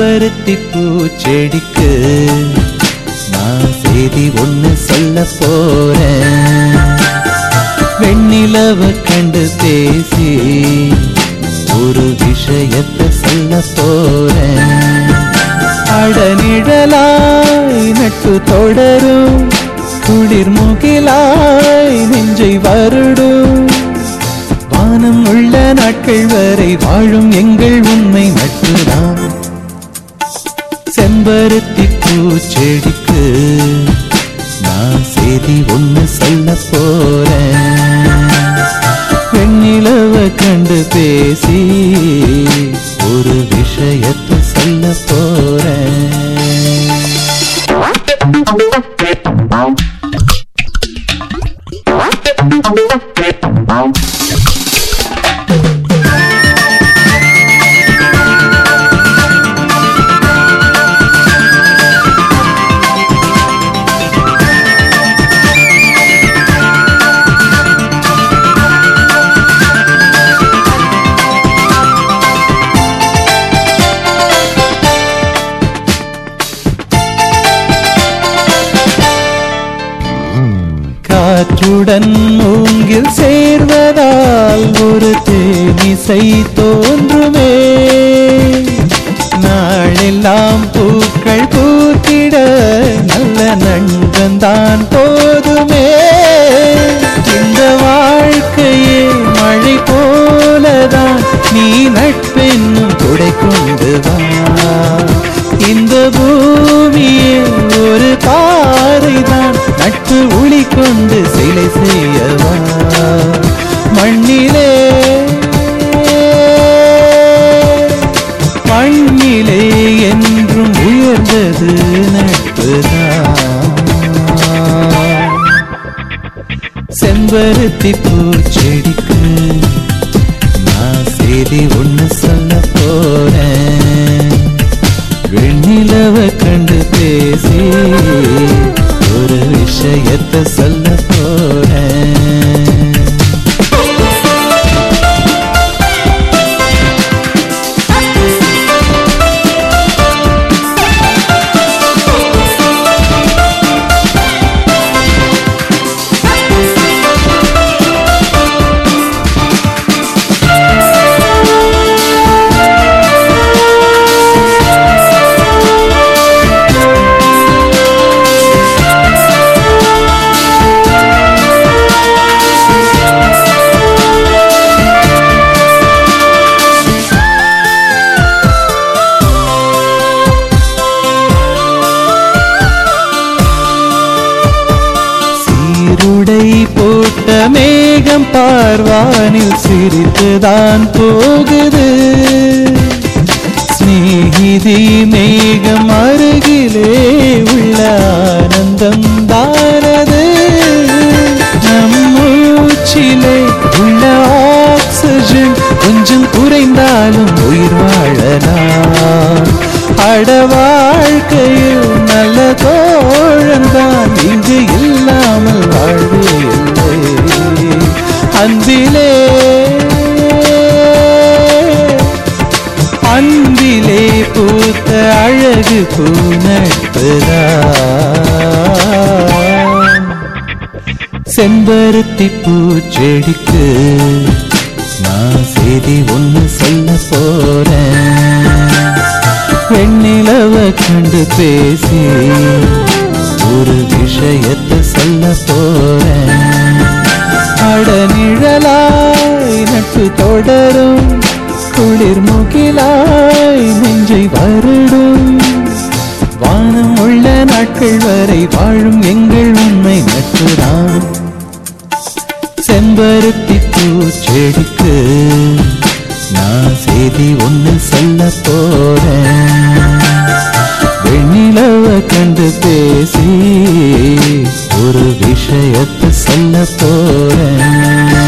செம்பருத்தி பூச்செடிக்கு நான் செய்தி ஒன்று சொல்ல போறேன். வெண்ணிலவ கண்டு பேசி ஒரு விஷயத்தை சொல்ல போறேன். அடனிடலாய் நட்டு தொடரும் குளிர் முகிலாய் நெஞ்சை வருடும். வானம் உள்ள நாட்கள் வரை வாழும் எங்கள் உண்மை செம்பருத்தி பூச்செடிக்கு நான் செய்தி ஒன்று சொல்ல போறேன். வெண்ணிலவ கண்டு பேசி ஒரு விஷயத்தை சொல்ல போறேன். உடன் மூங்கில் சேர்வதால் ஒரு தேனிசை தோன்றுமே. நாளெல்லாம் பூக்கள் பூத்திட நல்ல நண்பன் தான் மண்ணிலே என்றும் உயர்ந்தது நட்புதான். செம்பருத்தி பூச்செடிக்கு நான் செய்தி ஒன்று சொல்ல போறேன். வெண்ணிலவை கண்டு பேசி ஒரு விஷயத்தை சொல்ல போறேன். மேகம் பார்வானில் சிரித்துதான் போகுது. ஸ்நேகிதி மேகம் அருகிலே அன்பிலே. அன்பிலே பூத்த அழகு பூநட்புதான் செம்பருத்தி பூச்செடிக்கு நான் செய்தி ஒன்று சொல்ல போறேன். வெண்ணிலவ கண்டு பேசி ஒரு விஷயத்தை சொல்ல போறேன். அடநிழலாய் நட்பு தொடரும். குளிர் முகிலாய் நெஞ்சை வருடும். வானம் உள்ள நாட்கள் வரை வாழும் எங்கள் உண்மை நட்புதான். செம்பருத்தி பூச்செடிக்கு நான் செய்தி ஒன்று சொல்ல போறேன். வெண்ணிலவ கண்டு பேசி ஒரு விஷயத்தை சொல்ல போறேன்